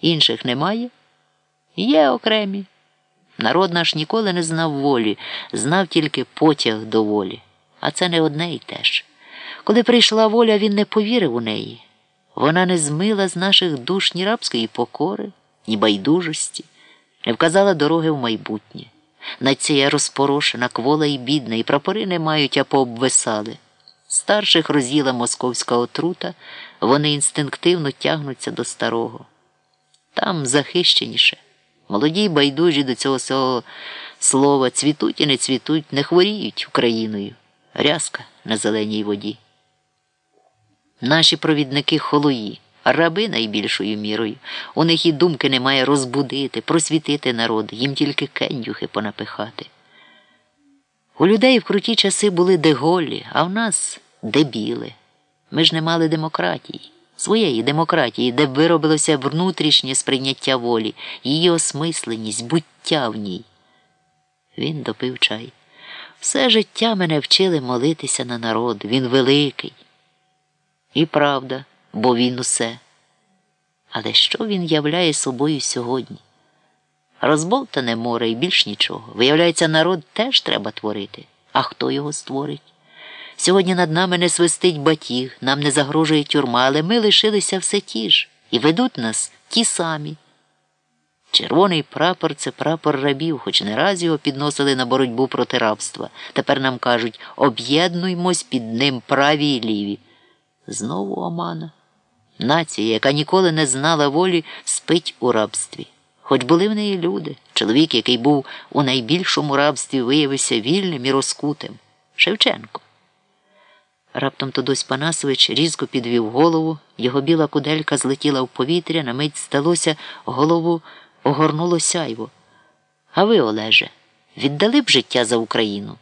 Інших немає? Є окремі. Народ наш ніколи не знав волі, знав тільки потяг до волі. А це не одне й те ж. Коли прийшла воля, він не повірив у неї. Вона не змила з наших душ ні рабської покори, ні байдужості, не вказала дороги в майбутнє. Нація розпорошена, квола і бідна, і прапори не мають, а пообвисали. Старших роз'їла московська отрута, вони інстинктивно тягнуться до старого. Там захищеніше. Молоді й байдужі до цього всього слова цвітуть і не цвітуть, не хворіють Україною. Рязка на зеленій воді. Наші провідники холої, раби найбільшою мірою. У них і думки немає розбудити, просвітити народ, їм тільки кендюхи понапихати. У людей в круті часи були деголі, а в нас дебіли. Ми ж не мали демократії, своєї демократії, де виробилося внутрішнє сприйняття волі, її осмисленість, буття в ній. Він допив чай. Все життя мене вчили молитися на народ. Він великий. І правда, бо він усе. Але що він являє собою сьогодні? Розболтане море і більш нічого. Виявляється, народ теж треба творити. А хто його створить? Сьогодні над нами не свистить батіг, нам не загрожує тюрма, але ми лишилися все ті ж і ведуть нас ті самі. Червоний прапор це прапор рабів, хоч не раз його підносили на боротьбу проти рабства. Тепер нам кажуть об'єднуймось під ним праві і ліві. Знову омана. Нація, яка ніколи не знала волі, спить у рабстві. Хоч були в неї люди, чоловік, який був у найбільшому рабстві, виявився вільним і розкутим Шевченко. Раптом Тодось Панасович різко підвів голову, його біла куделька злетіла в повітря, на мить сталося, голову огорнуло сяйво. А ви, Олеже, віддали б життя за Україну?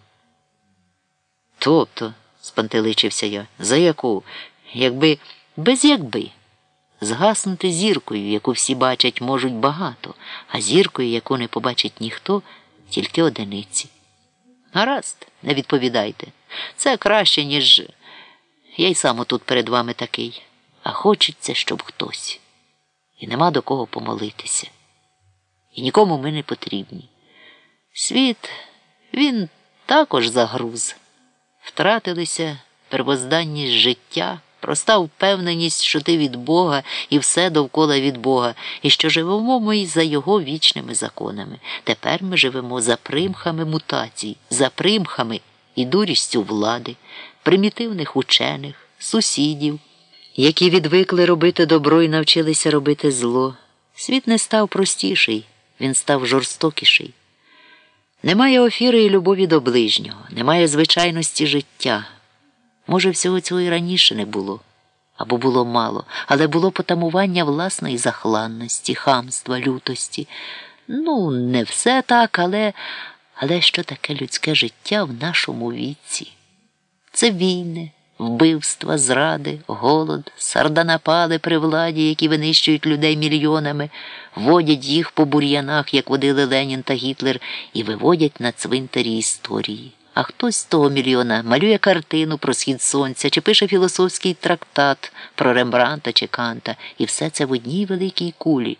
Тобто, спантеличився я, за яку? Якби без якби. Згаснути зіркою, яку всі бачать, можуть багато, а зіркою, яку не побачить ніхто, тільки одиниці. Гаразд, не відповідайте. Це краще, ніж я й сам отут перед вами такий, а хочеться, щоб хтось. І нема до кого помолитися. І нікому ми не потрібні. Світ, він також загруз. Втратилися первозданність життя, проста впевненість, що ти від Бога і все довкола від Бога, і що живемо ми за Його вічними законами. Тепер ми живемо за примхами мутацій, за примхами і дурістю влади, примітивних учених, сусідів, які відвикли робити добро і навчилися робити зло. Світ не став простіший, він став жорстокіший. Немає офіри і любові до ближнього, немає звичайності життя. Може, всього цього і раніше не було, або було мало, але було потамування власної захланності, хамства, лютості. Ну, не все так, але, але що таке людське життя в нашому віці? Це війни, вбивства, зради, голод, сарданапали при владі, які винищують людей мільйонами, водять їх по бур'янах, як водили Ленін та Гітлер, і виводять на цвинтарі історії. А хтось з того мільйона малює картину про схід сонця чи пише філософський трактат про Рембранта чи Канта, і все це в одній великій кулі.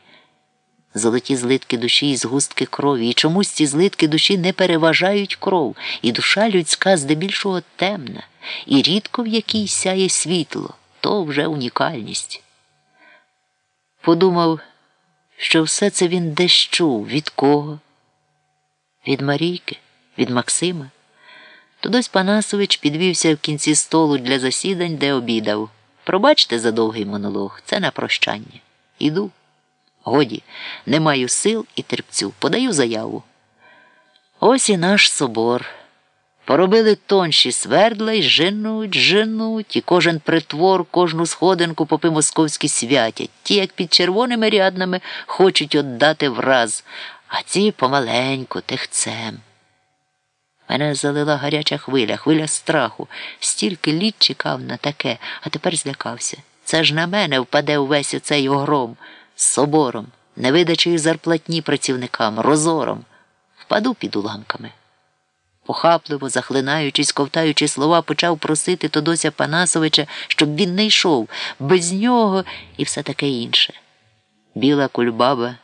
Золоті злитки душі і згустки крові, і чомусь ці злитки душі не переважають кров, і душа людська здебільшого темна, і рідко в якій сяє світло, то вже унікальність. Подумав, що все це він десь чув від кого? Від Марійки, від Максима. Тодось Панасович підвівся в кінці столу для засідань, де обідав. Пробачте за довгий монолог, це на прощання. Іду. Годі, не маю сил і терпцю. Подаю заяву. Ось і наш собор. Поробили тонші свердла й женуть, женуть, і кожен притвор, кожну сходинку попи московські святять. Ті, як під червоними ряднами, хочуть отдати враз, а ці помаленьку, тихцем. Мене залила гаряча хвиля, хвиля страху. Стільки літ чекав на таке, а тепер злякався. Це ж на мене впаде увесь оцей огром собором, невидачею зарплатні працівникам, розором. Впаду під уламками. Похапливо, захлинаючись, ковтаючи слова, почав просити Тодося Панасовича, щоб він не йшов, без нього і все таке інше. біла кульбаба